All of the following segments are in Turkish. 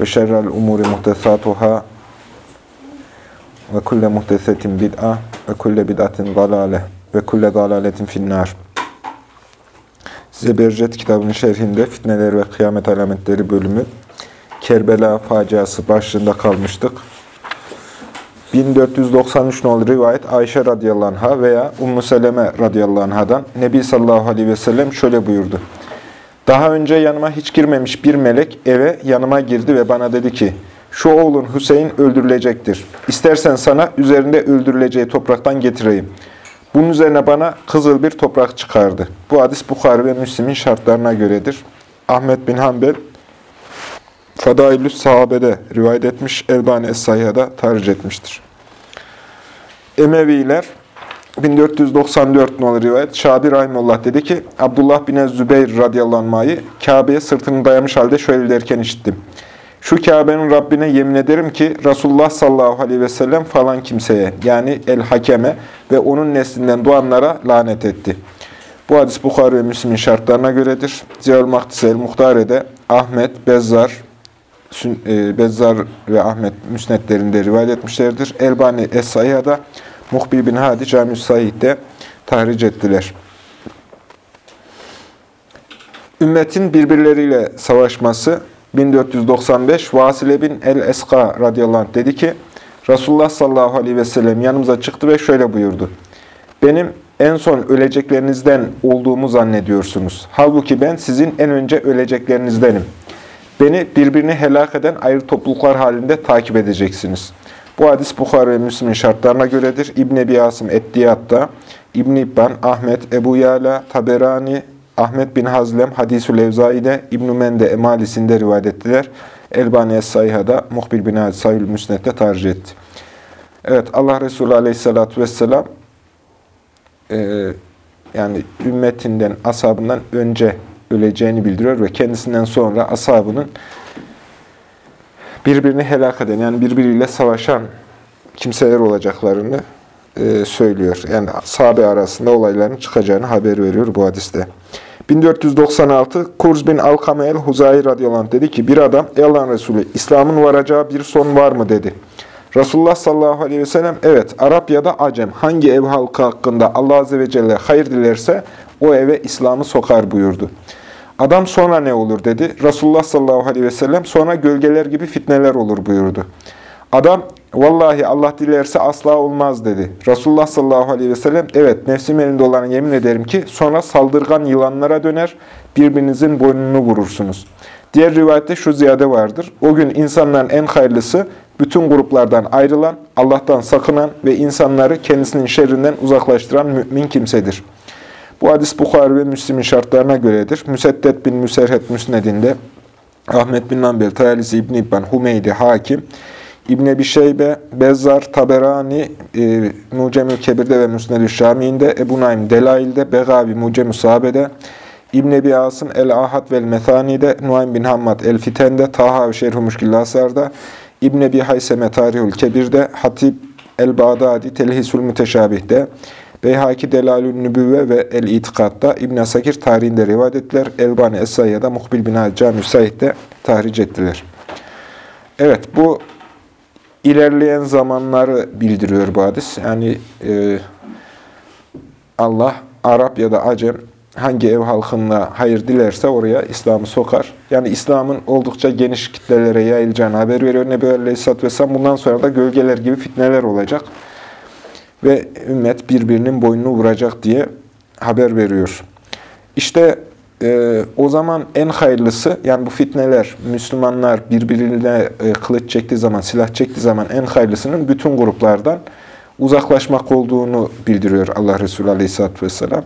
ve şerrel umuri muhtesatuhâ ve kulle muhtesetin bid'a ve kulle bid'atin dalale ve kulle dalaletin finnâr. Size Bercet kitabının şerhinde fitneler ve kıyamet alametleri bölümü Kerbela faciası başlığında kalmıştık. 1493 nolu rivayet Ayşe radıyallahu anh'a veya Ummu Seleme radıyallahu anh'dan Nebi sallallahu aleyhi ve sellem şöyle buyurdu. Daha önce yanıma hiç girmemiş bir melek eve yanıma girdi ve bana dedi ki, şu oğlun Hüseyin öldürülecektir. İstersen sana üzerinde öldürüleceği topraktan getireyim. Bunun üzerine bana kızıl bir toprak çıkardı. Bu hadis Bukhari ve Müslim'in şartlarına göredir. Ahmet bin Hanbel, Fadailü Sahabe'de rivayet etmiş, Elbani Es-Sayya'da tarih etmiştir. Emeviler, 1494 nolu rivayet Şabi Rahimullah dedi ki Abdullah bin Zübeyir radıyallahu anh'ı Kabe'ye sırtını dayamış halde şöyle derken işittim. Şu Kabe'nin Rabbine yemin ederim ki Resulullah sallallahu aleyhi ve sellem falan kimseye yani el-hakeme ve onun neslinden doğanlara lanet etti. Bu hadis Bukhari ve Müslim'in şartlarına göredir. Ziyal Mahdise el-Muhtare'de Ahmet, Bezzar, e, Bezzar ve Ahmet müsnetlerinde rivayet etmişlerdir. Elbani Es-Sayya'da Muhbil bin Hadi Cami-ü Said'de tahric ettiler. Ümmetin birbirleriyle savaşması 1495 Vasile bin el-Eska radıyallahu anh dedi ki Resulullah sallallahu aleyhi ve sellem yanımıza çıktı ve şöyle buyurdu. Benim en son öleceklerinizden olduğumu zannediyorsunuz. Halbuki ben sizin en önce öleceklerinizdenim. Beni birbirini helak eden ayrı topluluklar halinde takip edeceksiniz.'' Bu hadis Bukhara ve Müslim'in şartlarına göredir. İbn Ebi Asım Eddiyat'ta, İbn İbban, Ahmet, Ebu Yala, Taberani, Ahmet bin Hazlem Hadisül Evzai'de, İbn Mende Emalisinde rivayet ettiler. Elbani Es-Sayha'da, Muhbil bin Hadi Sayül Müsnet'te tercih etti. Evet, Allah Resulü Aleyhisselatü Vesselam e, yani ümmetinden, ashabından önce öleceğini bildiriyor ve kendisinden sonra ashabının birbirini helak eden, yani birbiriyle savaşan kimseler olacaklarını e, söylüyor. Yani sahabe arasında olayların çıkacağını haber veriyor bu hadiste. 1496 Kurz bin Alkame el-Huzayi radıyallahu dedi ki bir adam ey Allah'ın Resulü İslam'ın varacağı bir son var mı dedi. Resulullah sallallahu aleyhi ve sellem evet Arap ya da Acem hangi ev halkı hakkında Allah azze ve celle hayır dilerse o eve İslam'ı sokar buyurdu. Adam sonra ne olur dedi. Resulullah sallallahu aleyhi ve sellem sonra gölgeler gibi fitneler olur buyurdu. Adam vallahi Allah dilerse asla olmaz dedi. Resulullah sallallahu aleyhi ve sellem evet nefsim elinde olanı yemin ederim ki sonra saldırgan yılanlara döner birbirinizin boynunu vurursunuz. Diğer rivayette şu ziyade vardır. O gün insanların en hayırlısı bütün gruplardan ayrılan, Allah'tan sakınan ve insanları kendisinin şerrinden uzaklaştıran mümin kimsedir.'' Bu hadis Bukhari ve Müslim'in şartlarına göredir. Müseddet bin Müserhet Müsned'inde Ahmet bin Nambel, Tayalisi İbn İbban, Humeydi, Hakim, İbn Ebi Şeybe, Bezzar, Taberani, e, Mucemül Kebir'de ve Müsned-i Şami'inde, Ebu Naim Delail'de, Begavi Mucem-ü Sahabe'de, İbn Ebi Asım El-Ahad vel Methani'de, Nuaym bin Hammad El-Fiten'de, Taha ve Şerh-i Müşkillasar'da, İbn Ebi Hayseme Tarihül Kebir'de, Hatib El-Bağdadi Telhisül Müteşabih'de, Beyhaki Delalün Nübüvve ve El-İtikad'da İbn Sakir tarihinde rivayet ettiler. Elbani Es-Sayya'da Muhbil bin Cami Said'de tahric ettiler. Evet bu ilerleyen zamanları bildiriyor bu hadis. Yani e, Allah Arap ya da Acem hangi ev halkına hayır dilerse oraya İslam'ı sokar. Yani İslam'ın oldukça geniş kitlelere yayılacağını haber veriyor Nebi Aleyhisselatü Vesselam. Bundan sonra da gölgeler gibi fitneler olacak ve ümmet birbirinin boynunu vuracak diye haber veriyor. İşte e, o zaman en hayırlısı, yani bu fitneler, Müslümanlar birbirine e, kılıç çektiği zaman, silah çektiği zaman en hayırlısının bütün gruplardan uzaklaşmak olduğunu bildiriyor Allah Resulü Aleyhisselatü Vesselam.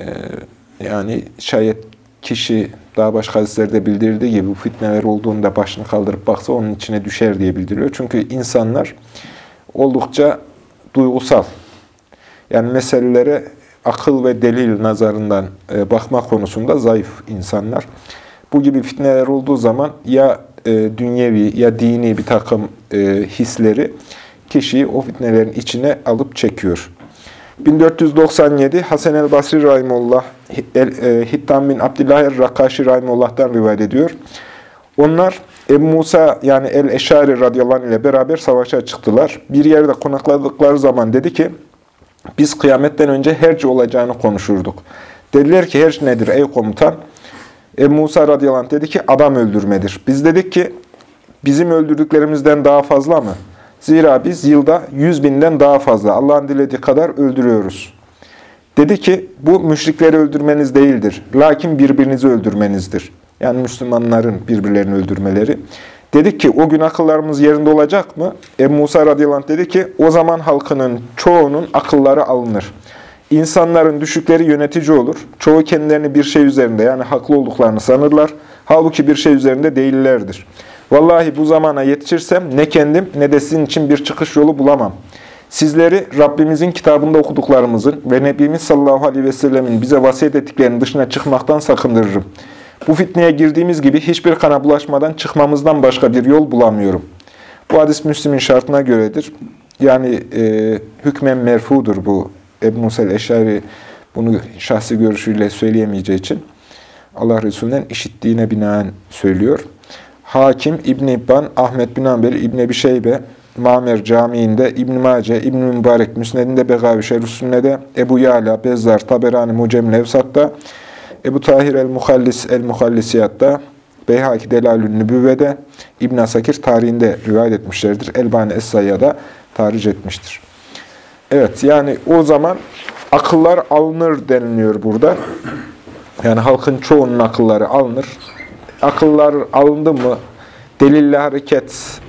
E, yani şayet kişi daha başka hadislerde bildirildiği gibi bu fitneler olduğunda başını kaldırıp baksa onun içine düşer diye bildiriyor. Çünkü insanlar oldukça duygusal. Yani meselelere akıl ve delil nazarından e, bakma konusunda zayıf insanlar. Bu gibi fitneler olduğu zaman ya e, dünyevi ya dini bir takım e, hisleri kişiyi o fitnelerin içine alıp çekiyor. 1497 Hasan el Basri Rahimullah Hittam bin Abdullah el-Rakaşi Rahimullah'tan rivayet ediyor. Onlar Ebu Musa yani el-Eşari radıyallahu ile beraber savaşa çıktılar. Bir yerde konakladıkları zaman dedi ki, biz kıyametten önce herce olacağını konuşurduk. Dediler ki herç nedir ey komutan? Ebu Musa radıyallahu dedi ki adam öldürmedir. Biz dedik ki bizim öldürdüklerimizden daha fazla mı? Zira biz yılda yüz binden daha fazla Allah'ın dilediği kadar öldürüyoruz. Dedi ki bu müşrikleri öldürmeniz değildir. Lakin birbirinizi öldürmenizdir. Yani Müslümanların birbirlerini öldürmeleri. Dedik ki o gün akıllarımız yerinde olacak mı? Ebu Musa radıyallahu anh dedi ki o zaman halkının çoğunun akılları alınır. İnsanların düşükleri yönetici olur. Çoğu kendilerini bir şey üzerinde yani haklı olduklarını sanırlar. Halbuki bir şey üzerinde değillerdir. Vallahi bu zamana yetişirsem ne kendim ne de sizin için bir çıkış yolu bulamam. Sizleri Rabbimizin kitabında okuduklarımızın ve Nebimiz sallallahu aleyhi ve sellemin bize vasiyet ettiklerinin dışına çıkmaktan sakındırırım. Bu fitneye girdiğimiz gibi hiçbir kana bulaşmadan çıkmamızdan başka bir yol bulamıyorum. Bu hadis Müslim'in şartına göredir. Yani e, hükmen merfudur bu. Ebu Musel Eşari bunu şahsi görüşüyle söyleyemeyeceği için Allah Resulü'nden işittiğine binaen söylüyor. Hakim, İbn İbban, Ahmet bin Ambel, İbn Ebi Şeybe, Mamer Camii'nde, İbn Mace, İbn Mübarek Müsned'inde, Begavi Şerhüsünne'de, Ebu Yala, Bezzar, Taberani, Mucem Nevsat'ta, Ebu Tahir el-Muhallis el-Muhallisiyat'ta, Beyhaki Delalül Nübüvve'de, İbn Asakir tarihinde rivayet etmişlerdir. Elbani Es-Sayya'da tarih etmiştir. Evet, yani o zaman akıllar alınır deniliyor burada. Yani halkın çoğunun akılları alınır. Akıllar alındı mı delille hareket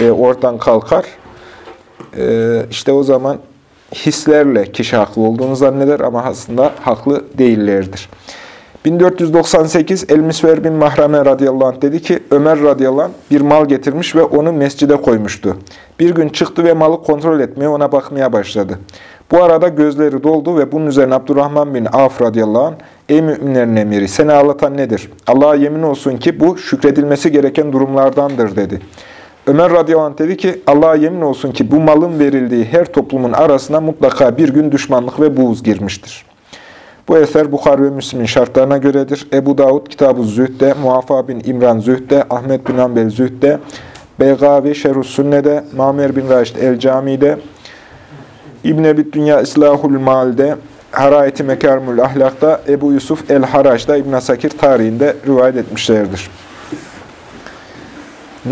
e, oradan kalkar. E, işte o zaman hislerle kişi haklı olduğunu zanneder ama aslında haklı değillerdir. 1498 El-Misver bin Mahrame radıyallahu anh dedi ki Ömer radıyallahu anh bir mal getirmiş ve onu mescide koymuştu. Bir gün çıktı ve malı kontrol etmeye ona bakmaya başladı. Bu arada gözleri doldu ve bunun üzerine Abdurrahman bin Af radıyallahu anh Ey müminlerin emiri seni ağlatan nedir? Allah'a yemin olsun ki bu şükredilmesi gereken durumlardandır dedi. Ömer radıyallahu anh dedi ki Allah'a yemin olsun ki bu malın verildiği her toplumun arasına mutlaka bir gün düşmanlık ve buğz girmiştir. Bu eser Bukhari ve Müslim'in şartlarına göredir. Ebu Davud Kitab-ı Zühd'de, Muafa bin İmran Zühd'de, Ahmet bin Ambel Zühd'de, Beygavi Şerhü Sünne'de, Mamer bin Raşid El Cami'de, İbn Ebi Dünya İslahul Mal'de, Harayeti Mekarmül Ahlak'ta, Ebu Yusuf El Haraç'ta İbn Sakir tarihinde rivayet etmişlerdir.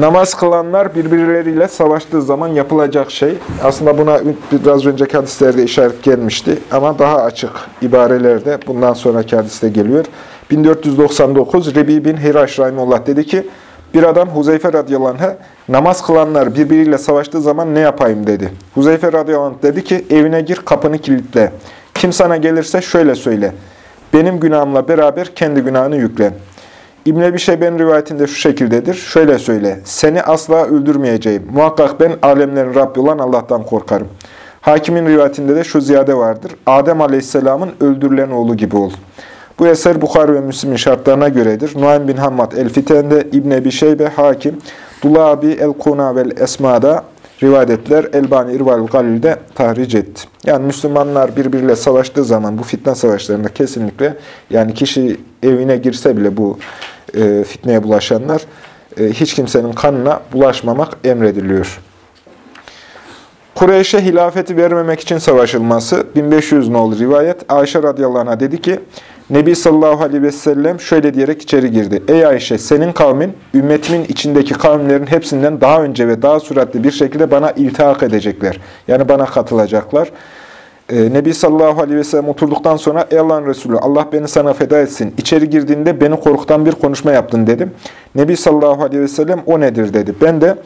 Namaz kılanlar birbirleriyle savaştığı zaman yapılacak şey, aslında buna biraz önceki hadislerde işaret gelmişti ama daha açık ibarelerde bundan sonraki hadiste geliyor. 1499 Rebi bin Hiraş Rahimullah dedi ki, bir adam Huzeyfe radıyallahu anh'a namaz kılanlar birbiriyle savaştığı zaman ne yapayım dedi. Huzeyfe radıyallahu anh dedi ki evine gir kapını kilitle. Kim sana gelirse şöyle söyle. Benim günahımla beraber kendi günahını yüklen. İbn Ebi Şeybe'nin rivayetinde şu şekildedir. Şöyle söyle. Seni asla öldürmeyeceğim. Muhakkak ben alemlerin Rabbi olan Allah'tan korkarım. Hakimin rivayetinde de şu ziyade vardır. Adem Aleyhisselam'ın öldürülen oğlu gibi ol. Bu eser Bukhari ve Müslim'in şartlarına göredir. Nuaym bin Hammad el-Fiten'de, İbn Ebi Şeybe, Hakim, Dulabi el-Kuna vel Esma'da rivayet ettiler. Elbani İrval Galil'de tahric etti. Yani Müslümanlar birbiriyle savaştığı zaman bu fitne savaşlarında kesinlikle yani kişi evine girse bile bu e, fitneye bulaşanlar e, hiç kimsenin kanına bulaşmamak emrediliyor. Kureyş'e hilafeti vermemek için savaşılması 1500 nolu rivayet. Ayşe radıyallahu anh'a dedi ki Nebi sallallahu aleyhi ve sellem şöyle diyerek içeri girdi. Ey Ayşe senin kavmin ümmetimin içindeki kavimlerin hepsinden daha önce ve daha süratli bir şekilde bana iltihak edecekler. Yani bana katılacaklar. Ee, Nebi sallallahu aleyhi ve sellem oturduktan sonra Ey Allah'ın Resulü Allah beni sana feda etsin. İçeri girdiğinde beni korkutan bir konuşma yaptın dedim. Nebi sallallahu aleyhi ve sellem o nedir dedi. Ben de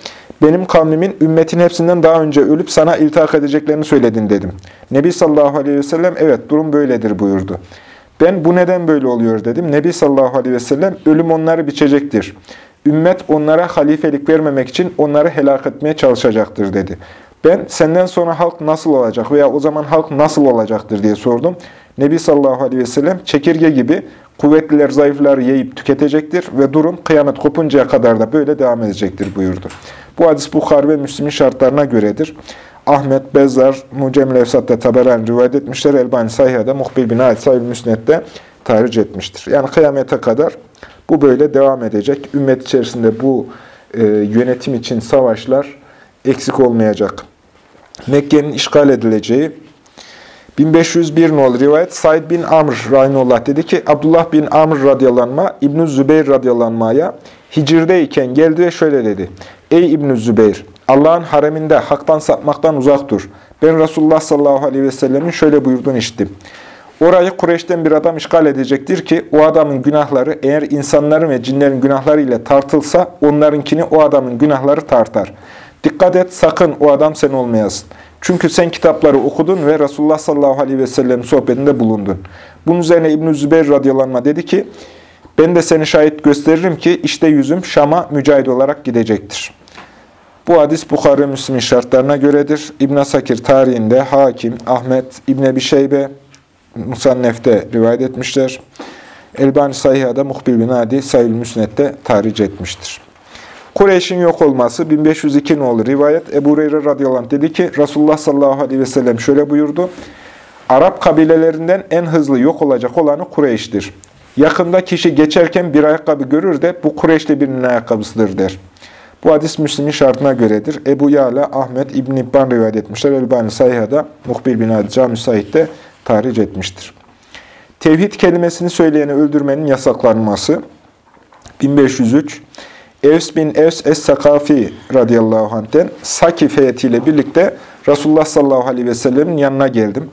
benim kavmimin ümmetin hepsinden daha önce ölüp sana iltihak edeceklerini söyledin dedim. Nebi sallallahu aleyhi ve sellem evet durum böyledir buyurdu. Ben bu neden böyle oluyor dedim. Nebi sallallahu aleyhi ve sellem ölüm onları biçecektir. Ümmet onlara halifelik vermemek için onları helak etmeye çalışacaktır dedi. Ben senden sonra halk nasıl olacak veya o zaman halk nasıl olacaktır diye sordum. Nebi sallallahu aleyhi ve sellem çekirge gibi kuvvetliler zayıfları yiyip tüketecektir ve durum kıyamet kopuncaya kadar da böyle devam edecektir buyurdu. Bu hadis Bukhar ve Müslim'in şartlarına göredir. Ahmet, Bezzar, Mucem Lefsat'ta Taberan rivayet etmişler. Elbani Sahiha'da, Muhbil bin Ait Sahil Müsnet'te tarih etmiştir. Yani kıyamete kadar bu böyle devam edecek. Ümmet içerisinde bu e, yönetim için savaşlar eksik olmayacak. Mekke'nin işgal edileceği 1501 nol rivayet Said bin Amr Rahimullah dedi ki Abdullah bin Amr radyalanma İbn-i Zübeyir radyalanmaya Hicir'deyken geldi ve şöyle dedi. Ey İbn-i Zübeyir Allah'ın hareminde haktan sapmaktan uzak dur. Ben Resulullah sallallahu aleyhi ve sellemin şöyle buyurduğunu işittim. Orayı Kureyş'ten bir adam işgal edecektir ki o adamın günahları eğer insanların ve cinlerin günahları ile tartılsa onlarınkini o adamın günahları tartar. Dikkat et sakın o adam sen olmayasın. Çünkü sen kitapları okudun ve Resulullah sallallahu aleyhi ve sellem sohbetinde bulundun. Bunun üzerine İbn-i Zübeyir radyalanma dedi ki, ben de seni şahit gösteririm ki işte yüzüm Şam'a mücahit olarak gidecektir. Bu hadis Bukhara Müslim'in şartlarına göredir. İbn Sakir tarihinde Hakim, Ahmet, İbn Ebi Şeybe, Musannef'te rivayet etmişler. Elbani Sahiha'da Muhbil bin Adi Sayül Müsnet'te tarih etmiştir. Kureyş'in yok olması 1502 nolu rivayet Ebu Hureyre radıyallahu anh dedi ki Resulullah sallallahu aleyhi ve sellem şöyle buyurdu. Arap kabilelerinden en hızlı yok olacak olanı Kureyş'tir. Yakında kişi geçerken bir ayakkabı görür de bu Kureyşli birinin ayakkabısıdır der. Bu hadis Müslim'in şartına göredir. Ebu Yala, Ahmet, İbn İbban rivayet etmişler. Elbani Sayha'da, Muhbir bin Adi Cami Said'de tarih etmiştir. Tevhid kelimesini söyleyeni öldürmenin yasaklanması 1503 Evs bin Evs Es-Sakafi radıyallahu anh'ten Sakif heyetiyle birlikte Resulullah sallallahu aleyhi ve sellemin yanına geldim.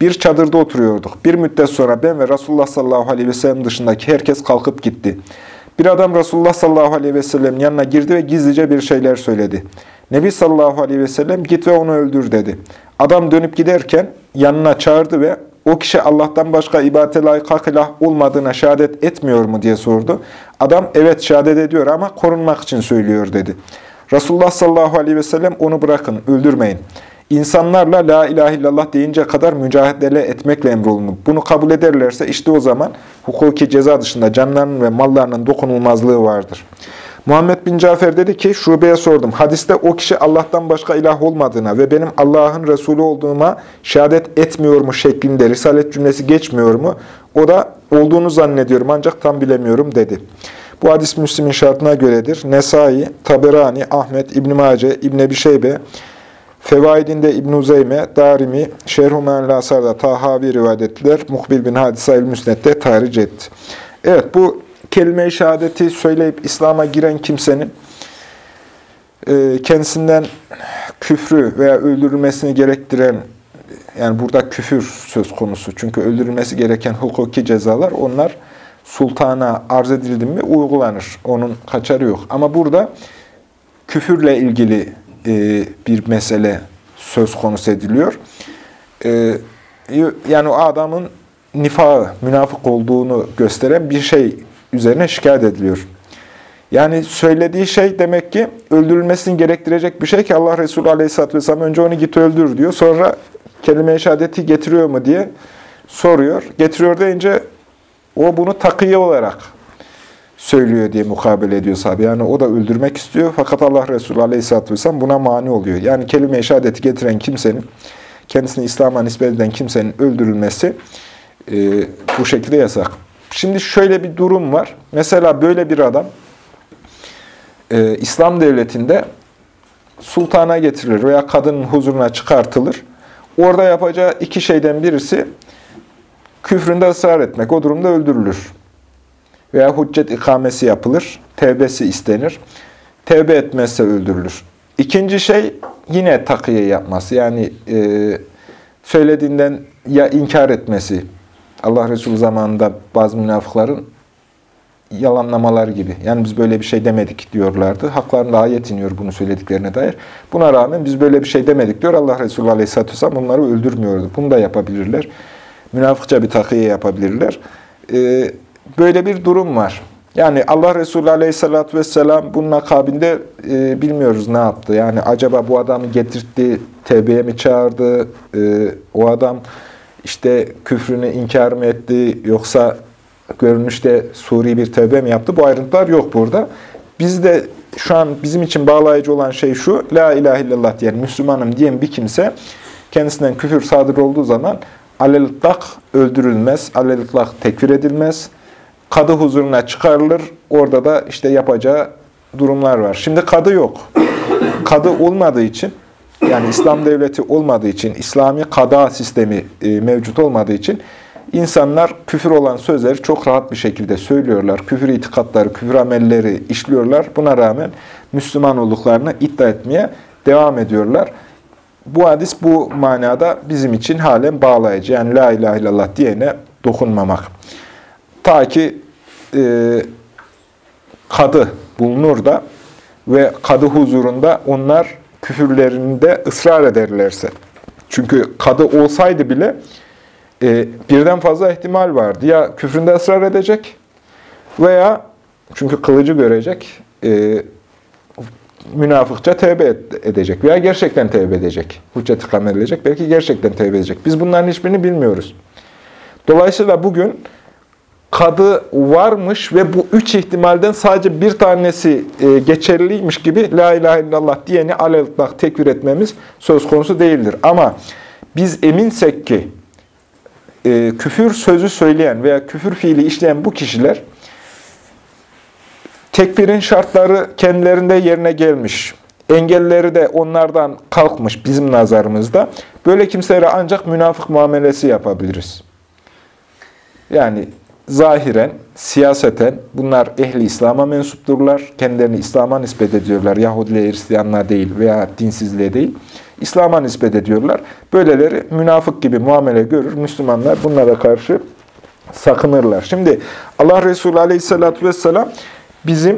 Bir çadırda oturuyorduk. Bir müddet sonra ben ve Resulullah sallallahu aleyhi ve sellem dışındaki herkes kalkıp gitti. Bir adam Resulullah sallallahu aleyhi ve sellem'in yanına girdi ve gizlice bir şeyler söyledi. Nebi sallallahu aleyhi ve sellem git ve onu öldür dedi. Adam dönüp giderken yanına çağırdı ve o kişi Allah'tan başka ibadete layık hak ilah olmadığına şehadet etmiyor mu diye sordu. Adam evet şehadet ediyor ama korunmak için söylüyor dedi. Resulullah sallallahu aleyhi ve sellem onu bırakın, öldürmeyin. İnsanlarla la ilahe illallah deyince kadar mücadele etmekle emrolunur. Bunu kabul ederlerse işte o zaman hukuki ceza dışında canlarının ve mallarının dokunulmazlığı vardır. Muhammed bin Cafer dedi ki, şubeye sordum. Hadiste o kişi Allah'tan başka ilah olmadığına ve benim Allah'ın Resulü olduğuma şehadet etmiyor mu şeklinde Risalet cümlesi geçmiyor mu? O da olduğunu zannediyorum ancak tam bilemiyorum dedi. Bu hadis Müslim'in şartına göredir. Nesai, Taberani, Ahmet, İbn-i Mace, İbn-i Ebi Şeybe, Fevaidinde İbn-i Uzeyme, Darimi, Şerh-u Menlasar'da Tahavi rivayet ettiler. Muhbil bin Hadisa il-Müsnet'te tarih etti. Evet bu kelime-i şehadeti söyleyip İslam'a giren kimsenin e, kendisinden küfrü veya öldürülmesini gerektiren, yani burada küfür söz konusu. Çünkü öldürülmesi gereken hukuki cezalar onlar sultana arz edildi mi uygulanır. Onun kaçarı yok. Ama burada küfürle ilgili e, bir mesele söz konusu ediliyor. E, yani o adamın nifağı, münafık olduğunu gösteren bir şey üzerine şikayet ediliyor. Yani söylediği şey demek ki öldürülmesini gerektirecek bir şey ki Allah Resulü Aleyhisselatü Vesselam önce onu git öldür diyor. Sonra kelime-i şehadeti getiriyor mu diye soruyor. Getiriyor deyince o bunu takiye olarak söylüyor diye mukabele ediyor sahabe. Yani o da öldürmek istiyor fakat Allah Resulü Aleyhisselatü Vesselam buna mani oluyor. Yani kelime-i şehadeti getiren kimsenin, kendisini İslam'a nispet eden kimsenin öldürülmesi e, bu şekilde yasak. Şimdi şöyle bir durum var. Mesela böyle bir adam e, İslam devletinde sultana getirilir veya kadının huzuruna çıkartılır. Orada yapacağı iki şeyden birisi küfründe ısrar etmek. O durumda öldürülür. Veya hüccet ikamesi yapılır. Tevbesi istenir. Tevbe etmezse öldürülür. İkinci şey yine takiye yapması. Yani e, söylediğinden ya inkar etmesi. Allah Resulü zamanında bazı münafıkların yalanlamalar gibi. Yani biz böyle bir şey demedik diyorlardı. Haklarında ayet iniyor bunu söylediklerine dair. Buna rağmen biz böyle bir şey demedik diyor. Allah Resulü Aleyhisselatü Vesselam bunları öldürmüyordu. Bunu da yapabilirler. münafıkça bir takiye yapabilirler. E, böyle bir durum var. Yani Allah Resulü Aleyhisselatü Vesselam bunun akabinde e, bilmiyoruz ne yaptı. Yani acaba bu adamı getirtti, tevbeye mi çağırdı, e, o adam işte küfrünü inkar mı etti, yoksa görünüşte suri bir tevbe mi yaptı? Bu ayrıntılar yok burada. Biz de şu an bizim için bağlayıcı olan şey şu, La ilahe illallah diyen, Müslümanım diyen bir kimse kendisinden küfür sadır olduğu zaman alelitlak öldürülmez, alelitlak tekfir edilmez, kadı huzuruna çıkarılır. Orada da işte yapacağı durumlar var. Şimdi kadı yok. Kadı olmadığı için, yani İslam devleti olmadığı için, İslami kada sistemi e, mevcut olmadığı için insanlar küfür olan sözleri çok rahat bir şekilde söylüyorlar. Küfür itikatları, küfür amelleri işliyorlar. Buna rağmen Müslüman olduklarını iddia etmeye devam ediyorlar. Bu hadis bu manada bizim için halen bağlayıcı. Yani la ilahe illallah diyene dokunmamak. Ta ki e, kadı bulunur da ve kadı huzurunda onlar küfürlerinde ısrar ederlerse. Çünkü kadı olsaydı bile e, birden fazla ihtimal vardı. Ya küfründe ısrar edecek veya çünkü kılıcı görecek, e, münafıkça tevbe edecek veya gerçekten tevbe edecek. Hüccet ikram edilecek, belki gerçekten tevbe edecek. Biz bunların hiçbirini bilmiyoruz. Dolayısıyla bugün kadı varmış ve bu üç ihtimalden sadece bir tanesi e, geçerliymiş gibi La ilahe illallah diyeni alelak tekfir etmemiz söz konusu değildir. Ama biz eminsek ki e, küfür sözü söyleyen veya küfür fiili işleyen bu kişiler tekfirin şartları kendilerinde yerine gelmiş. Engelleri de onlardan kalkmış bizim nazarımızda. Böyle kimselere ancak münafık muamelesi yapabiliriz. Yani zahiren, siyaseten bunlar ehli İslam'a mensupturlar. Kendilerini İslam'a nispet ediyorlar. Yahudiliğe, Hristiyanlığa değil veya dinsizliğe değil. İslam'a nispet ediyorlar. Böyleleri münafık gibi muamele görür. Müslümanlar bunlara karşı sakınırlar. Şimdi Allah Resulü Aleyhisselatü vesselam bizim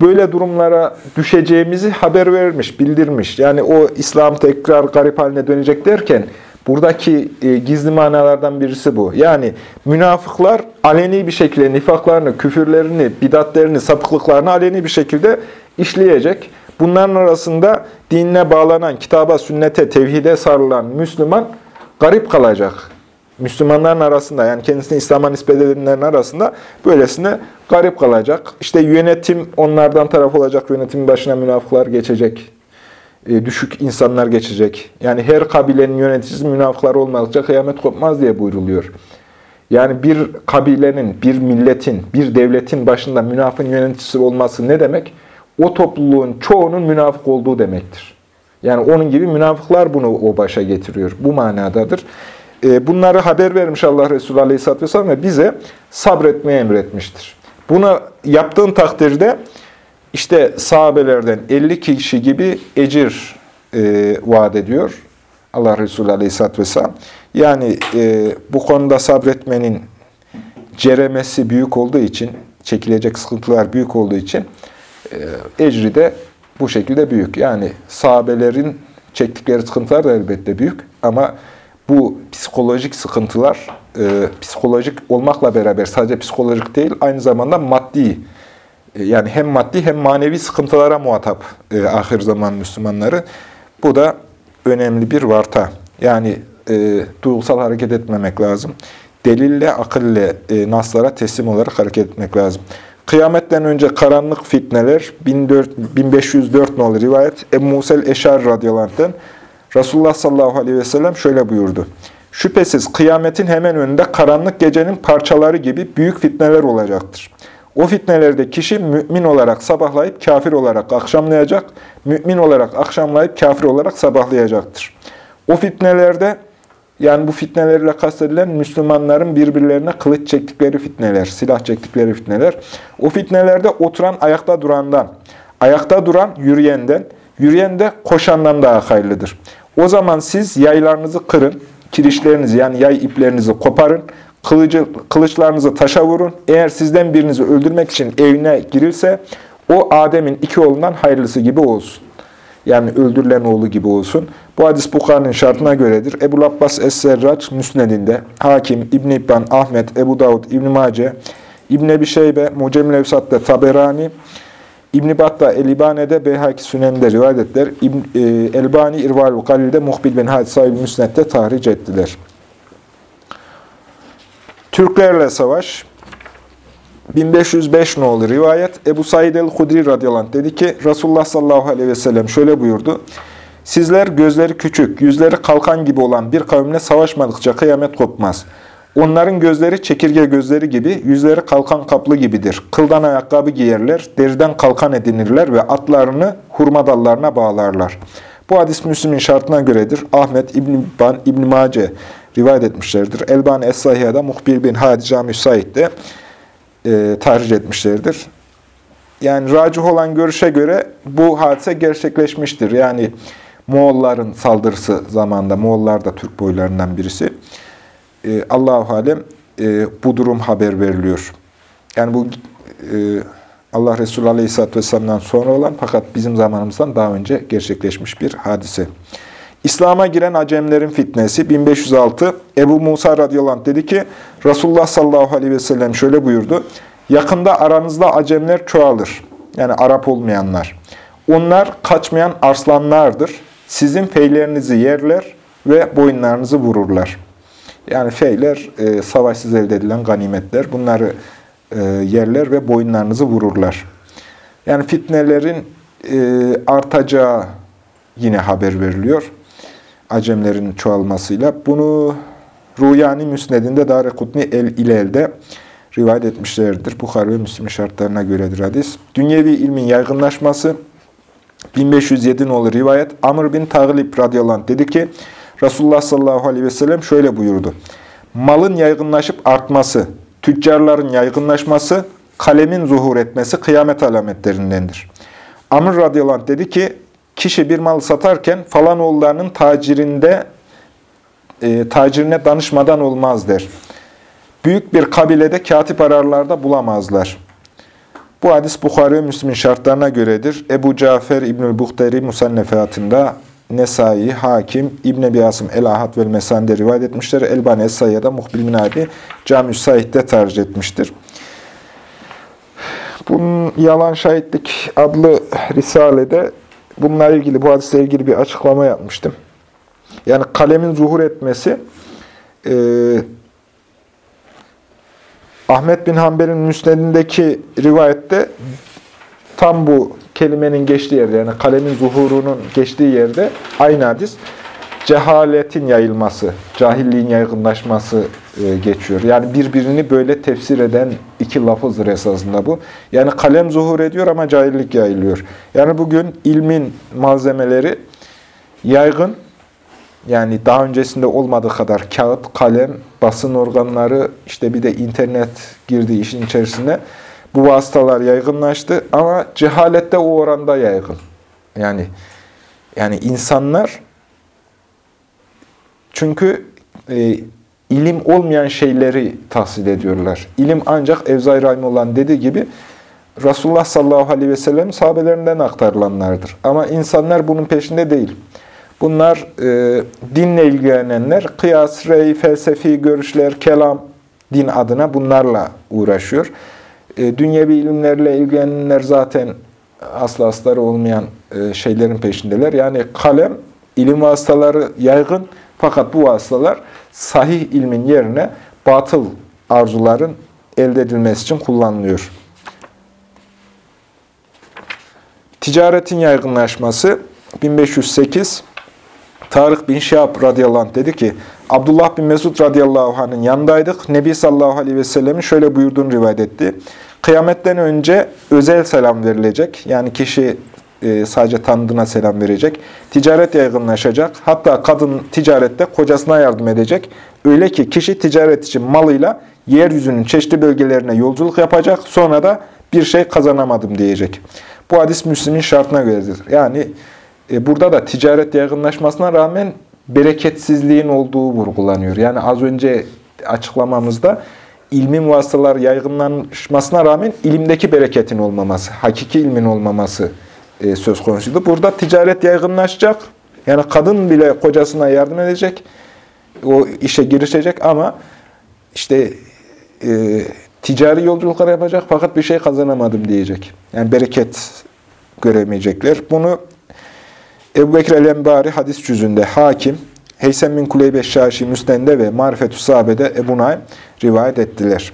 böyle durumlara düşeceğimizi haber vermiş, bildirmiş. Yani o İslam tekrar garip haline dönecek derken buradaki e, gizli manalardan birisi bu. Yani münafıklar aleni bir şekilde nifaklarını, küfürlerini, bidatlerini, sapıklıklarını aleni bir şekilde işleyecek. Bunların arasında dinine bağlanan, kitaba, sünnete, tevhide sarılan Müslüman garip kalacak. Müslümanların arasında yani kendisini İslam'a nispet edenlerin arasında böylesine garip kalacak. İşte yönetim onlardan taraf olacak, yönetimin başına münafıklar geçecek, düşük insanlar geçecek. Yani her kabilenin yöneticisi münafıklar olmadıkça kıyamet kopmaz diye buyruluyor. Yani bir kabilenin, bir milletin, bir devletin başında münafın yöneticisi olması ne demek? O topluluğun çoğunun münafık olduğu demektir. Yani onun gibi münafıklar bunu o başa getiriyor. Bu manadadır. E, bunları haber vermiş Allah Resulü Aleyhisselatü Vesselam ve bize sabretmeye emretmiştir. Bunu yaptığın takdirde işte sahabelerden 50 kişi gibi ecir e, vaat ediyor Allah Resulü Aleyhisselatü Vesselam. Yani e, bu konuda sabretmenin ceremesi büyük olduğu için, çekilecek sıkıntılar büyük olduğu için e, ecri de bu şekilde büyük. Yani sahabelerin çektikleri sıkıntılar da elbette büyük ama bu psikolojik sıkıntılar, e, psikolojik olmakla beraber sadece psikolojik değil, aynı zamanda maddi, yani hem maddi hem manevi sıkıntılara muhatap e, ahir zaman Müslümanları. Bu da önemli bir varta. Yani e, duygusal hareket etmemek lazım. Delille, akılle, e, naslara teslim olarak hareket etmek lazım. Kıyametten önce karanlık fitneler 1504 nolu rivayet Ebu Musel Eşar radıyallahu Resulullah sallallahu aleyhi ve sellem şöyle buyurdu. Şüphesiz kıyametin hemen önünde karanlık gecenin parçaları gibi büyük fitneler olacaktır. O fitnelerde kişi mümin olarak sabahlayıp kafir olarak akşamlayacak, mümin olarak akşamlayıp kafir olarak sabahlayacaktır. O fitnelerde, yani bu fitnelerle kastedilen Müslümanların birbirlerine kılıç çektikleri fitneler, silah çektikleri fitneler. O fitnelerde oturan ayakta durandan, ayakta duran yürüyenden, yürüyen de koşandan daha hayırlıdır. O zaman siz yaylarınızı kırın, kirişlerinizi yani yay iplerinizi koparın, kılıcı, kılıçlarınızı taşa vurun. Eğer sizden birinizi öldürmek için evine girilse o Adem'in iki oğlundan hayırlısı gibi olsun. Yani öldürülen oğlu gibi olsun. Bu hadis Bukhari'nin şartına göredir. Ebu Abbas Es-Serraç Müsned'inde, Hakim, İbn İbban, Ahmet, Ebu Davud, İbn Mace, İbn Ebi Şeybe, Mucemil Evsat'ta Taberani, İbn Battah El-İbane'de Beyhaki Sünen'de rivayet ettiler. İbn, e, Elbani İrval-ı Galil'de Muhbil bin Hadis sahibi Müsned'de tahric ettiler. Türklerle savaş 1505 nolu rivayet Ebu Said el-Hudri radıyallahu dedi ki Resulullah sallallahu aleyhi ve sellem şöyle buyurdu. Sizler gözleri küçük, yüzleri kalkan gibi olan bir kavimle savaşmadıkça kıyamet kopmaz. Onların gözleri çekirge gözleri gibi, yüzleri kalkan kaplı gibidir. Kıldan ayakkabı giyerler, deriden kalkan edinirler ve atlarını hurma dallarına bağlarlar. Bu hadis Müslim'in şartına göredir. Ahmet İbn Ban İbn Mace rivayet etmişlerdir. Elbani Es-Sahiha'da Muhbir bin Hadi Cami de e, tahric etmişlerdir. Yani racih olan görüşe göre bu hadise gerçekleşmiştir. Yani Moğolların saldırısı zamanında, Moğollar da Türk boylarından birisi. E, Allah-u Alem e, bu durum haber veriliyor. Yani bu e, Allah Resulü Aleyhisselatü Vesselam'dan sonra olan fakat bizim zamanımızdan daha önce gerçekleşmiş bir hadise. İslam'a giren Acemlerin fitnesi 1506 Ebu Musa radıyallahu dedi ki Resulullah sallallahu aleyhi ve sellem şöyle buyurdu. Yakında aranızda Acemler çoğalır. Yani Arap olmayanlar. Onlar kaçmayan arslanlardır. Sizin feylerinizi yerler ve boyunlarınızı vururlar. Yani feyler e, savaşsız elde edilen ganimetler. Bunları e, yerler ve boyunlarınızı vururlar. Yani fitnelerin e, artacağı yine haber veriliyor. Acemlerin çoğalmasıyla. Bunu Ruyani Müsned'inde Dare Kutni El İlel'de rivayet etmişlerdir. Bukhari ve Müslim şartlarına göredir hadis. Dünyevi ilmin yaygınlaşması 1507 olur rivayet. Amr bin Taglib radıyallahu anh dedi ki Resulullah sallallahu aleyhi ve sellem şöyle buyurdu. Malın yaygınlaşıp artması, tüccarların yaygınlaşması, kalemin zuhur etmesi kıyamet alametlerindendir. Amr radıyallahu anh dedi ki kişi bir mal satarken falan oğullarının tacirinde e, tacirine danışmadan olmaz der. Büyük bir kabilede katip ararlarda bulamazlar. Bu hadis Bukhari ve Müslim'in şartlarına göredir. Ebu Cafer İbnül Buhteri Musannefatında Nesai, Hakim, İbn Ebi Asım El-Ahad ve Mesan'de rivayet etmişler. Elbani Es-Sayya'da Muhbil Minabi Cami-ü Said'de tercih etmiştir. Bunun Yalan Şahitlik adlı Risale'de bununla ilgili, bu hadisle ilgili bir açıklama yapmıştım. Yani kalemin zuhur etmesi e, Ahmet bin Hanbel'in müsnedindeki rivayette tam bu kelimenin geçtiği yerde yani kalemin zuhurunun geçtiği yerde aynı hadis cehaletin yayılması, cahilliğin yaygınlaşması geçiyor. Yani birbirini böyle tefsir eden iki lafızdır esasında bu. Yani kalem zuhur ediyor ama cahillik yayılıyor. Yani bugün ilmin malzemeleri yaygın, yani daha öncesinde olmadığı kadar kağıt, kalem, basın organları, işte bir de internet girdiği işin içerisine bu vasıtalar yaygınlaştı ama cehalette o oranda yaygın. Yani yani insanlar çünkü e, ilim olmayan şeyleri tahsil ediyorlar. İlim ancak Evzai olan dediği gibi Resulullah sallallahu aleyhi ve sellem sahabelerinden aktarılanlardır. Ama insanlar bunun peşinde değil. Bunlar e, dinle ilgilenenler, kıyas, rey, felsefi görüşler, kelam, din adına bunlarla uğraşıyor. E, dünyevi ilimlerle ilgilenenler zaten aslı asları olmayan e, şeylerin peşindeler. Yani kalem, ilim vasıtaları yaygın fakat bu vasıtalar sahih ilmin yerine batıl arzuların elde edilmesi için kullanılıyor. Ticaretin yaygınlaşması 1508 Tarık bin Şahab radıyallahu anh dedi ki, Abdullah bin Mesud radıyallahu anh'ın yanındaydık. Nebi sallallahu aleyhi ve sellemin şöyle buyurduğunu rivayet etti. Kıyametten önce özel selam verilecek. Yani kişi e, sadece tanıdığına selam verecek. Ticaret yaygınlaşacak. Hatta kadın ticarette kocasına yardım edecek. Öyle ki kişi ticaret için malıyla yeryüzünün çeşitli bölgelerine yolculuk yapacak. Sonra da bir şey kazanamadım diyecek. Bu hadis Müslim'in şartına göredir. Yani e, burada da ticaret yaygınlaşmasına rağmen bereketsizliğin olduğu vurgulanıyor. Yani az önce açıklamamızda ilmin vasıtaları yaygınlaşmasına rağmen ilimdeki bereketin olmaması, hakiki ilmin olmaması e, söz konusuydu. Burada ticaret yaygınlaşacak. Yani kadın bile kocasına yardım edecek. O işe girişecek ama işte e, ticari yolculuklar yapacak fakat bir şey kazanamadım diyecek. Yani bereket göremeyecekler. Bunu Ebu Bekir el-Embari hadis cüzünde hakim, Heysem bin Kuleybe Şaşi Müsnende ve Marifetü Sahabe'de Ebu Naim rivayet ettiler.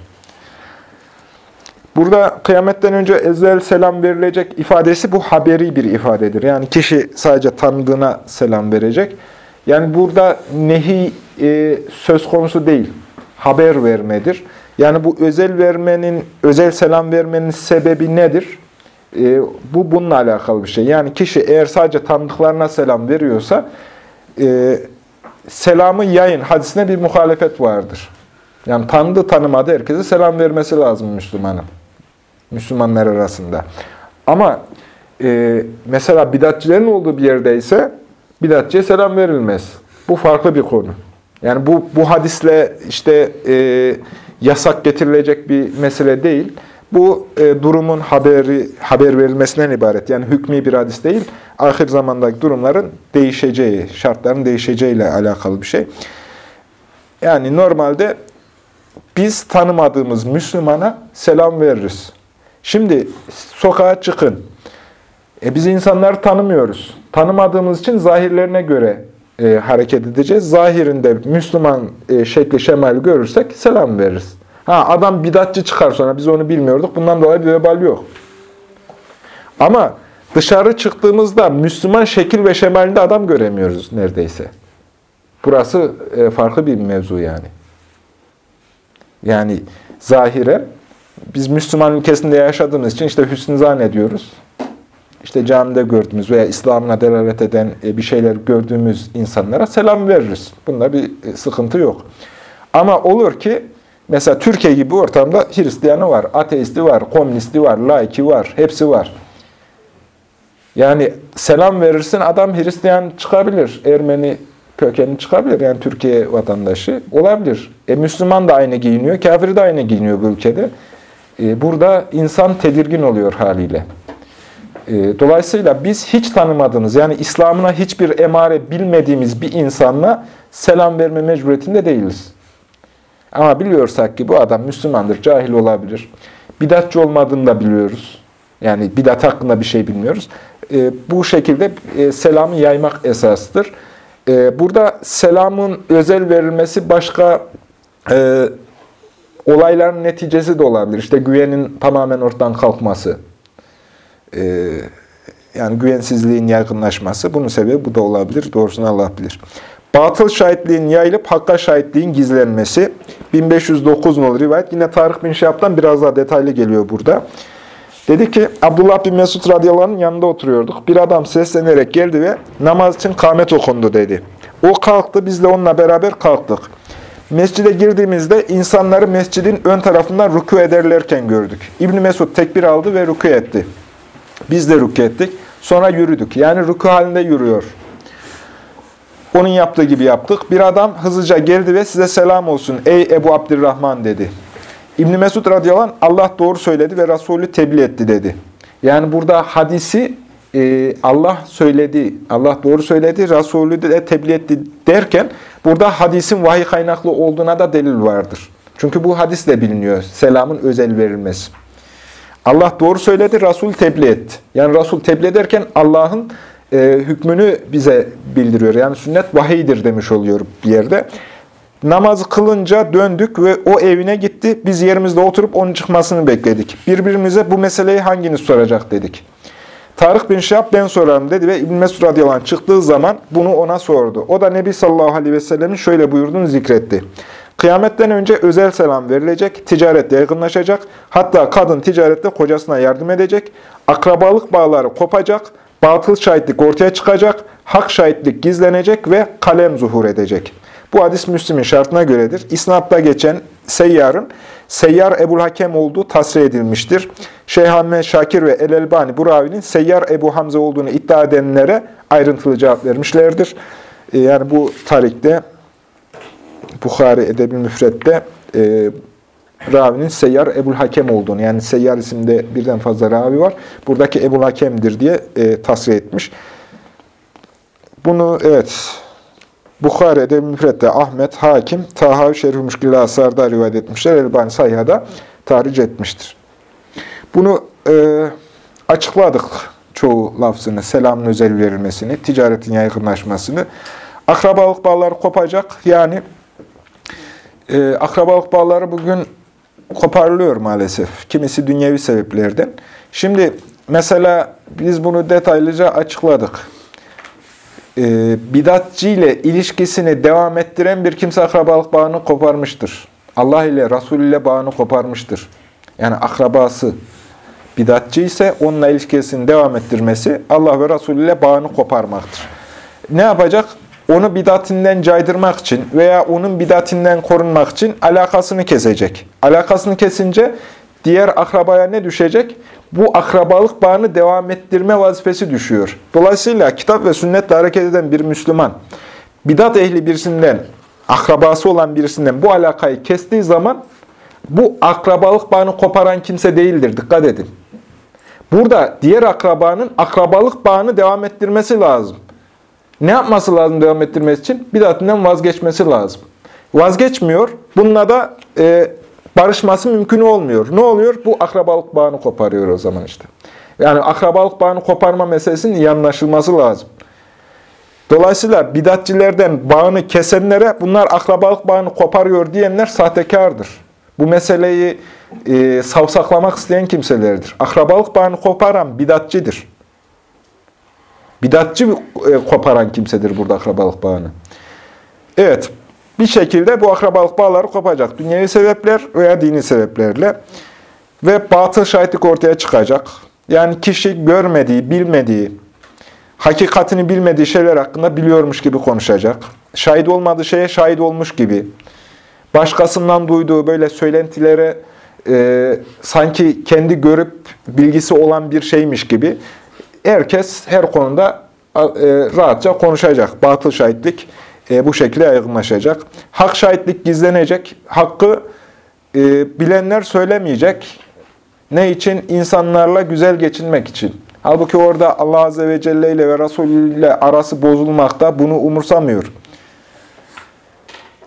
Burada kıyametten önce ezel selam verilecek ifadesi bu haberi bir ifadedir. Yani kişi sadece tanıdığına selam verecek. Yani burada nehi e, söz konusu değil, haber vermedir. Yani bu özel vermenin, özel selam vermenin sebebi nedir? E, bu bununla alakalı bir şey. Yani kişi eğer sadece tanıdıklarına selam veriyorsa, e, selamı yayın hadisine bir muhalefet vardır. Yani tanıdı tanımadı herkese selam vermesi lazım Müslümanın. Müslümanlar arasında. Ama e, mesela bidatçilerin olduğu bir yerdeyse bidatçiye selam verilmez. Bu farklı bir konu. Yani bu, bu hadisle işte e, yasak getirilecek bir mesele değil. Bu e, durumun haberi haber verilmesinden ibaret. Yani hükmü bir hadis değil. Ahir zamandaki durumların değişeceği, şartların değişeceğiyle alakalı bir şey. Yani normalde biz tanımadığımız Müslümana selam veririz. Şimdi sokağa çıkın. E biz insanları tanımıyoruz. Tanımadığımız için zahirlerine göre e, hareket edeceğiz. Zahirinde Müslüman e, şekli şemali görürsek selam veririz. Ha adam bidatçı çıkar sonra biz onu bilmiyorduk. Bundan dolayı bir vebal yok. Ama dışarı çıktığımızda Müslüman şekil ve şemalinde adam göremiyoruz neredeyse. Burası e, farklı bir mevzu yani. Yani zahiren biz Müslüman ülkesinde yaşadığımız için işte hüsnü zannediyoruz. İşte camide gördüğümüz veya İslam'ına delalet eden e, bir şeyler gördüğümüz insanlara selam veririz. Bunda bir e, sıkıntı yok. Ama olur ki mesela Türkiye gibi ortamda Hristiyanı var, ateisti var, komünisti var, laiki var, hepsi var. Yani selam verirsin adam Hristiyan çıkabilir, Ermeni kökenli çıkabilir. Yani Türkiye vatandaşı olabilir. E, Müslüman da aynı giyiniyor, kafir de aynı giyiniyor bu ülkede. E, burada insan tedirgin oluyor haliyle. E, dolayısıyla biz hiç tanımadığımız, yani İslam'ına hiçbir emare bilmediğimiz bir insanla selam verme mecburiyetinde değiliz. Ama biliyorsak ki bu adam Müslümandır, cahil olabilir. Bidatçı olmadığını da biliyoruz. Yani bidat hakkında bir şey bilmiyoruz. E, bu şekilde selamı yaymak esastır. Burada selamın özel verilmesi başka olayların neticesi de olabilir. İşte güvenin tamamen ortadan kalkması. Ee, yani güvensizliğin yaygınlaşması. Bunun sebebi bu da olabilir. Doğrusunu Allah bilir. Batıl şahitliğin yayılıp hakka şahitliğin gizlenmesi. 1509 nolu rivayet. Yine Tarık bin Şahab'dan biraz daha detaylı geliyor burada. Dedi ki Abdullah bin Mesud radıyallahu yanında oturuyorduk. Bir adam seslenerek geldi ve namaz için kâmet okundu dedi. O kalktı, biz de onunla beraber kalktık. Mescide girdiğimizde insanları mescidin ön tarafından rükû ederlerken gördük. İbn Mesud tekbir aldı ve rükû etti. Biz de rükû ettik. Sonra yürüdük. Yani rükû halinde yürüyor. Onun yaptığı gibi yaptık. Bir adam hızlıca geldi ve size selam olsun ey Ebu Abdurrahman dedi. İbn Mesud radıyallahu anh, Allah doğru söyledi ve Resulü tebliğ etti dedi. Yani burada hadisi e, Allah söyledi, Allah doğru söyledi, Resulü de tebliğ etti derken burada hadisin vahiy kaynaklı olduğuna da delil vardır. Çünkü bu hadis de biliniyor, selamın özel verilmesi. Allah doğru söyledi, Resul tebliğ etti. Yani Resul tebliğ ederken Allah'ın e, hükmünü bize bildiriyor. Yani sünnet vahiydir demiş oluyor bir yerde. Namaz kılınca döndük ve o evine gitti. Biz yerimizde oturup onun çıkmasını bekledik. Birbirimize bu meseleyi hanginiz soracak dedik. Tarık bin Şahab ben sorarım dedi ve İbn Mesud radıyallahu anh çıktığı zaman bunu ona sordu. O da Nebi sallallahu aleyhi ve sellemin şöyle buyurduğunu zikretti. Kıyametten önce özel selam verilecek, ticaret yaygınlaşacak, hatta kadın ticarette kocasına yardım edecek, akrabalık bağları kopacak, batıl şahitlik ortaya çıkacak, hak şahitlik gizlenecek ve kalem zuhur edecek. Bu hadis Müslim'in şartına göredir. İsnat'ta geçen Seyyar'ın Seyyar Ebul Hakem olduğu tasrih edilmiştir. Şeyh Şakir ve El-Elbani bu ravinin Seyyar Ebu Hamze olduğunu iddia edenlere ayrıntılı cevap vermişlerdir. Ee, yani bu tarihte Bukhari Edebi Müfret'te e, ravinin Seyyar Ebul Hakem olduğunu, yani Seyyar isimde birden fazla ravi var. Buradaki Ebul Hakem'dir diye e, tasrih etmiş. Bunu evet Bukhari'de, Müfret'te Ahmet, Hakim, Tahav, Şerif-i Müşkil Asar'da rivayet etmişler. Elbani Sayha'da tahric etmiştir. Bunu e, açıkladık çoğu lafzını, selamın özel verilmesini, ticaretin yaygınlaşmasını. Akrabalık bağları kopacak. Yani e, akrabalık bağları bugün koparılıyor maalesef. Kimisi dünyevi sebeplerden. Şimdi mesela biz bunu detaylıca açıkladık. E, bidatçı ile ilişkisini devam ettiren bir kimse akrabalık bağını koparmıştır. Allah ile, Resul ile bağını koparmıştır. Yani akrabası bidatçı ise onunla ilişkisini devam ettirmesi Allah ve Resulü ile bağını koparmaktır. Ne yapacak? Onu bidatinden caydırmak için veya onun bidatinden korunmak için alakasını kesecek. Alakasını kesince diğer akrabaya ne düşecek? Bu akrabalık bağını devam ettirme vazifesi düşüyor. Dolayısıyla kitap ve sünnetle hareket eden bir Müslüman, bidat ehli birisinden, akrabası olan birisinden bu alakayı kestiği zaman bu akrabalık bağını koparan kimse değildir. Dikkat edin. Burada diğer akrabanın akrabalık bağını devam ettirmesi lazım. Ne yapması lazım devam ettirmesi için? Bidatinden vazgeçmesi lazım. Vazgeçmiyor. Bununla da e, barışması mümkün olmuyor. Ne oluyor? Bu akrabalık bağını koparıyor o zaman işte. Yani akrabalık bağını koparma meselesinin iyi anlaşılması lazım. Dolayısıyla bidatçilerden bağını kesenlere bunlar akrabalık bağını koparıyor diyenler sahtekardır. Bu meseleyi e, savsaklamak isteyen kimselerdir. Akrabalık bağını koparan bidatçidir. Bidatçı e, koparan kimsedir burada akrabalık bağını. Evet, bir şekilde bu akrabalık bağları kopacak. Dünyevi sebepler veya dini sebeplerle. Ve batıl şahitlik ortaya çıkacak. Yani kişi görmediği, bilmediği, hakikatini bilmediği şeyler hakkında biliyormuş gibi konuşacak. Şahit olmadığı şeye şahit olmuş gibi. Başkasından duyduğu böyle söylentilere e, sanki kendi görüp bilgisi olan bir şeymiş gibi herkes her konuda e, rahatça konuşacak. Batıl şahitlik e, bu şekilde yaygınlaşacak. Hak şahitlik gizlenecek. Hakkı e, bilenler söylemeyecek. Ne için? İnsanlarla güzel geçinmek için. Halbuki orada Allah Azze ve Celle ile ve Resulü ile arası bozulmakta bunu umursamıyor.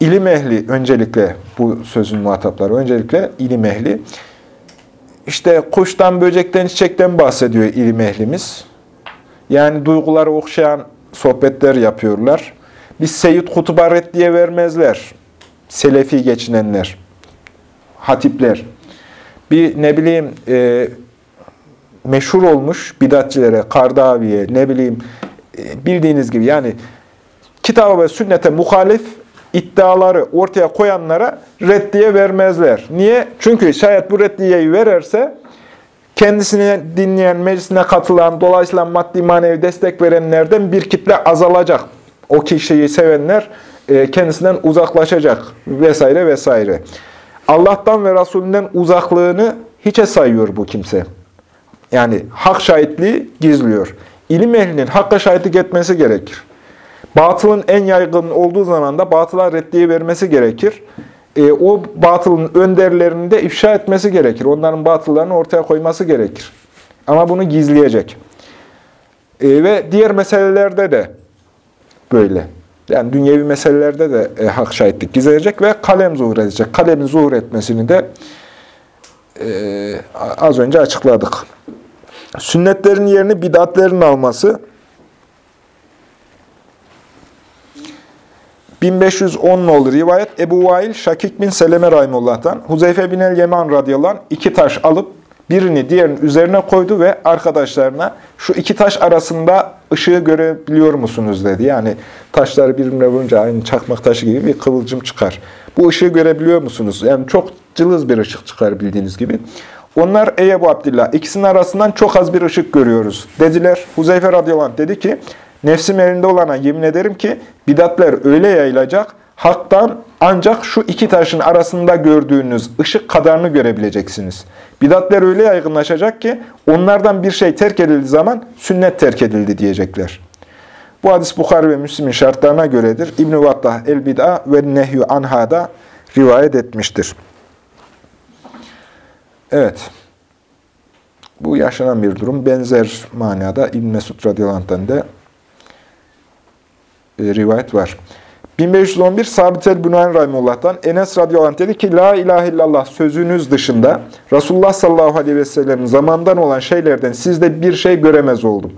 İlim ehli öncelikle bu sözün muhatapları öncelikle ilim ehli. İşte kuştan, böcekten, çiçekten bahsediyor ilim ehlimiz. Yani duyguları okşayan sohbetler yapıyorlar. Biz Seyyid Kutuba reddiye vermezler. Selefi geçinenler, hatipler. Bir ne bileyim e, meşhur olmuş bidatçilere, Kardavi'ye, ne bileyim e, bildiğiniz gibi yani kitaba ve sünnete muhalif iddiaları ortaya koyanlara reddiye vermezler. Niye? Çünkü şayet bu reddiyeyi verirse kendisini dinleyen, meclisine katılan, dolayısıyla maddi manevi destek verenlerden bir kitle azalacak. O kişiyi sevenler e, kendisinden uzaklaşacak vesaire vesaire. Allah'tan ve Resulünden uzaklığını hiçe sayıyor bu kimse. Yani hak şahitliği gizliyor. İlim ehlinin hakka şahitlik etmesi gerekir. Batılın en yaygın olduğu zaman da batıla reddiye vermesi gerekir. E, o batılın önderlerini de ifşa etmesi gerekir. Onların batıllarını ortaya koyması gerekir. Ama bunu gizleyecek. E, ve diğer meselelerde de böyle. Yani dünyevi meselelerde de e, hak şahitlik gizleyecek ve kalem zuhur edecek. Kalemin zuhur etmesini de e, az önce açıkladık. Sünnetlerin yerini bidatlerin alması 1510 olur rivayet Ebu Vail Şakik bin Seleme Rahimullah'tan Huzeyfe bin el Yeman radıyallahu iki taş alıp birini diğerinin üzerine koydu ve arkadaşlarına şu iki taş arasında ışığı görebiliyor musunuz dedi. Yani taşları birbirine vurunca aynı çakmak taşı gibi bir kıvılcım çıkar. Bu ışığı görebiliyor musunuz? Yani çok cılız bir ışık çıkar bildiğiniz gibi. Onlar ey Ebu Abdillah ikisinin arasından çok az bir ışık görüyoruz dediler. Huzeyfe radıyallahu anh dedi ki Nefsim elinde olana yemin ederim ki bidatler öyle yayılacak, haktan ancak şu iki taşın arasında gördüğünüz ışık kadarını görebileceksiniz. Bidatler öyle yaygınlaşacak ki onlardan bir şey terk edildiği zaman sünnet terk edildi diyecekler. Bu hadis Bukhari ve Müslim'in şartlarına göredir. İbn-i el-Bid'a ve Nehyü Anha'da rivayet etmiştir. Evet. Bu yaşanan bir durum. Benzer manada İbn Mesud radıyallahu anh'tan e, rivayet var. 1511 Sabit el-Bunayn Rahimullah'tan Enes radıyallahu dedi ki La ilahe illallah sözünüz dışında Resulullah sallallahu aleyhi ve sellem'in zamandan olan şeylerden sizde bir şey göremez oldum.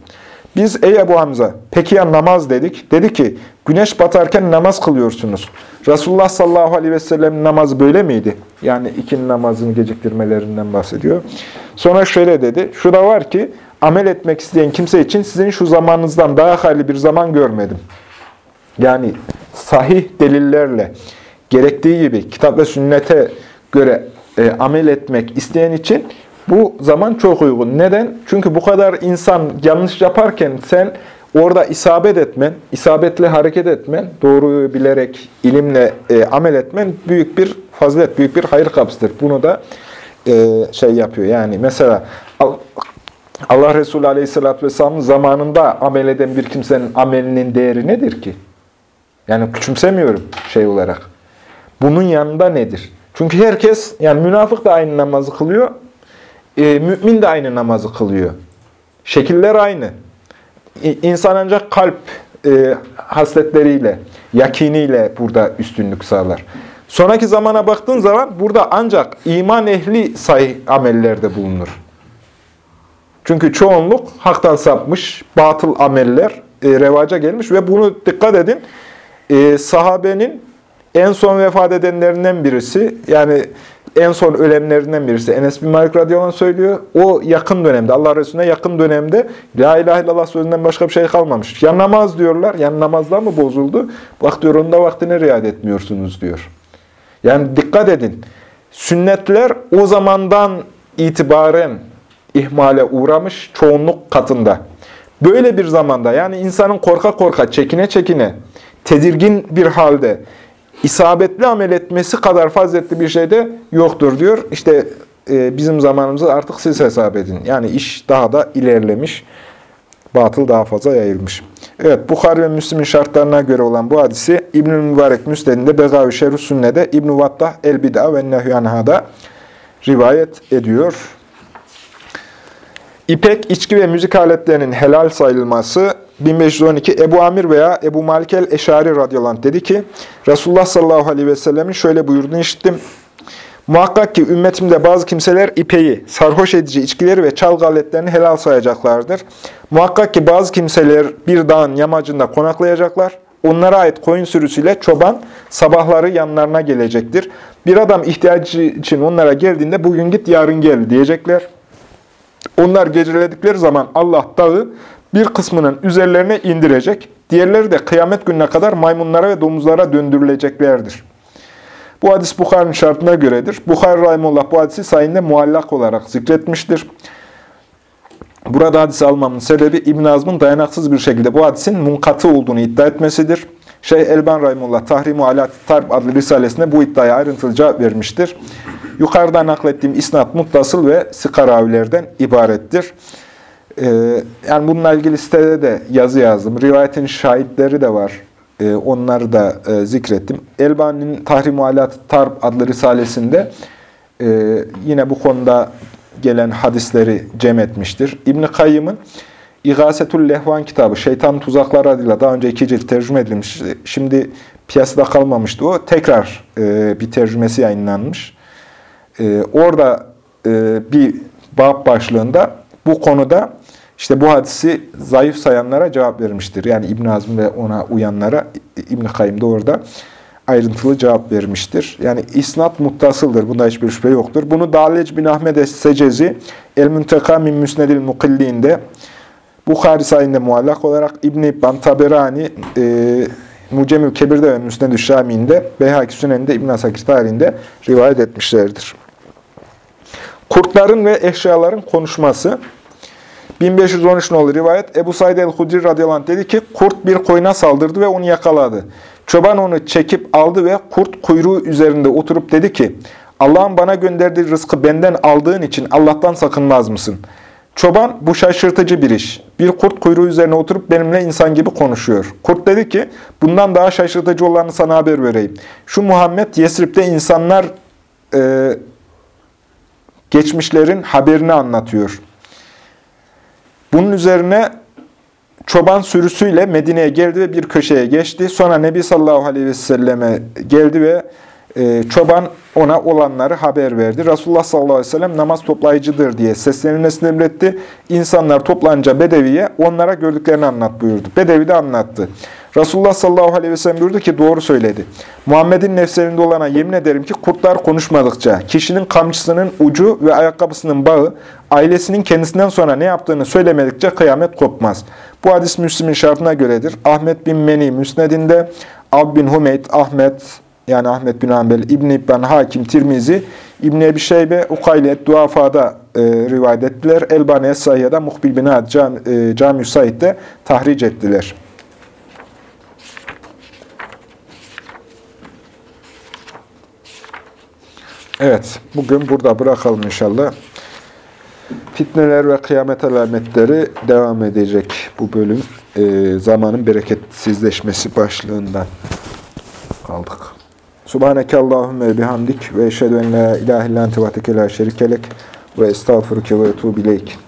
Biz ey Ebu Hamza peki ya namaz dedik. Dedi ki güneş batarken namaz kılıyorsunuz. Resulullah sallallahu aleyhi ve sellem namazı böyle miydi? Yani ikinin namazını geciktirmelerinden bahsediyor. Sonra şöyle dedi. Şu var ki amel etmek isteyen kimse için sizin şu zamanınızdan daha hayırlı bir zaman görmedim. Yani sahih delillerle gerektiği gibi kitap ve sünnete göre e, amel etmek isteyen için bu zaman çok uygun. Neden? Çünkü bu kadar insan yanlış yaparken sen orada isabet etmen, isabetle hareket etmen, doğruyu bilerek, ilimle e, amel etmen büyük bir fazilet, büyük bir hayır kapsıdır. Bunu da e, şey yapıyor. Yani mesela Allah Resulü Aleyhisselatü Vesselam'ın zamanında amel eden bir kimsenin amelinin değeri nedir ki? Yani küçümsemiyorum şey olarak. Bunun yanında nedir? Çünkü herkes, yani münafık da aynı namazı kılıyor, e, mümin de aynı namazı kılıyor. Şekiller aynı. İnsan ancak kalp e, hasletleriyle, yakiniyle burada üstünlük sağlar. Sonraki zamana baktığın zaman burada ancak iman ehli sahih amellerde bulunur. Çünkü çoğunluk haktan sapmış, batıl ameller e, revaca gelmiş ve bunu dikkat edin e, sahabenin en son vefat edenlerinden birisi, yani en son ölenlerinden birisi Enes bin Malik radıyallahu söylüyor. O yakın dönemde, Allah Resulüne yakın dönemde La ilahe illallah sözünden başka bir şey kalmamış. Ya namaz diyorlar, yani namazlar mı bozuldu? Bak diyor, onda vaktine riayet etmiyorsunuz diyor. Yani dikkat edin. Sünnetler o zamandan itibaren ihmale uğramış çoğunluk katında. Böyle bir zamanda yani insanın korka korka, çekine çekine, tedirgin bir halde isabetli amel etmesi kadar faziletli bir şey de yoktur diyor. İşte e, bizim zamanımızda artık siz hesap edin. Yani iş daha da ilerlemiş. Batıl daha fazla yayılmış. Evet, Bukhari ve Müslim'in şartlarına göre olan bu hadisi İbnül Mübarek Müsned'inde Begavi Şerif Sünne'de İbn-i Vattah El-Bida ve Nehyanaha rivayet ediyor. İpek, içki ve müzik aletlerinin helal sayılması 1512 Ebu Amir veya Ebu Malik el-Eşari radıyallahu anh dedi ki, Resulullah sallallahu aleyhi ve sellemin şöyle buyurduğunu işittim. Muhakkak ki ümmetimde bazı kimseler ipeyi, sarhoş edici içkileri ve çalgı aletlerini helal sayacaklardır. Muhakkak ki bazı kimseler bir dağın yamacında konaklayacaklar. Onlara ait koyun sürüsüyle çoban sabahları yanlarına gelecektir. Bir adam ihtiyacı için onlara geldiğinde bugün git yarın gel diyecekler. Onlar geceledikleri zaman Allah dağı bir kısmının üzerlerine indirecek, diğerleri de kıyamet gününe kadar maymunlara ve domuzlara döndürüleceklerdir. Bu hadis Bukhari'nin şartına göredir. Bukhari Rahimullah bu hadisi sayında muallak olarak zikretmiştir. Burada hadisi almamın sebebi İbn Azm'ın dayanaksız bir şekilde bu hadisin munkatı olduğunu iddia etmesidir. Şeyh Elban Rahimullah Tahrimu Alat Tarb adlı risalesinde bu iddiaya ayrıntılı cevap vermiştir. Yukarıda naklettiğim isnat muttasıl ve sikaravilerden ibarettir. Ee, yani bununla ilgili sitede de yazı yazdım. Rivayetin şahitleri de var. Ee, onları da e, zikrettim. Elbani'nin Tahrim-i Alat Tarb adlı risalesinde e, yine bu konuda gelen hadisleri cem etmiştir. İbn-i Kayyım'ın İgasetul Lehvan kitabı, Şeytan Tuzakları adıyla daha önce iki cilt tercüme edilmiş. Şimdi piyasada kalmamıştı o. Tekrar e, bir tercümesi yayınlanmış. E, orada e, bir bab başlığında bu konuda işte bu hadisi zayıf sayanlara cevap vermiştir. Yani İbn Azm ve ona uyanlara İbn Kayyim de orada ayrıntılı cevap vermiştir. Yani isnat muttasıldır. Bunda hiçbir şüphe yoktur. Bunu Dalec bin Ahmed Es-Secezi El-Münteka min Müsnedil Mukilliğinde Bukhari sayında muallak olarak İbn-i İbban Taberani e, Mucemül Kebir'de ve Müsned-ü Şami'inde Beyhaki Sünen'de İbn Asakir tarihinde rivayet etmişlerdir. Kurtların ve eşyaların konuşması 1513 nolu rivayet Ebu Said el-Hudri radıyallahu anh dedi ki kurt bir koyuna saldırdı ve onu yakaladı. Çoban onu çekip aldı ve kurt kuyruğu üzerinde oturup dedi ki Allah'ın bana gönderdiği rızkı benden aldığın için Allah'tan sakınmaz mısın? Çoban bu şaşırtıcı bir iş. Bir kurt kuyruğu üzerine oturup benimle insan gibi konuşuyor. Kurt dedi ki bundan daha şaşırtıcı olanı sana haber vereyim. Şu Muhammed Yesrib'de insanlar e, geçmişlerin haberini anlatıyor. Bunun üzerine çoban sürüsüyle Medine'ye geldi ve bir köşeye geçti. Sonra Nebi sallallahu aleyhi ve selleme geldi ve çoban ona olanları haber verdi. Resulullah sallallahu aleyhi ve sellem namaz toplayıcıdır diye seslenilmesini emretti. İnsanlar toplanınca Bedevi'ye onlara gördüklerini anlat buyurdu. Bedevi de anlattı. Resulullah sallallahu aleyhi ve sellem buyurdu ki doğru söyledi. Muhammed'in nefslerinde olana yemin ederim ki kurtlar konuşmadıkça, kişinin kamçısının ucu ve ayakkabısının bağı, ailesinin kendisinden sonra ne yaptığını söylemedikçe kıyamet kopmaz. Bu hadis Müslim'in şartına göredir. Ahmet bin Meni Müsned'inde, Ab bin Humeyd, Ahmet, yani Ahmet bin Hanbel, İbn-i İbban, Hakim, Tirmizi, İbn-i Ebi Şeybe, Ukaylet, Duafa'da e, rivayet ettiler. Elbaniye Sahiyya'da Muhbil bin Ad, Cam, e, Cami-i Said'de tahric ettiler. Evet, bugün burada bırakalım inşallah. Fitneler ve kıyamet alametleri devam edecek bu bölüm. E, zamanın bereketsizleşmesi başlığından aldık. Subhaneke Allahümme bihamdik ve eşhedü en la ilahe illan tevateke la şerikelek ve estağfuruke ve etubu ileyk.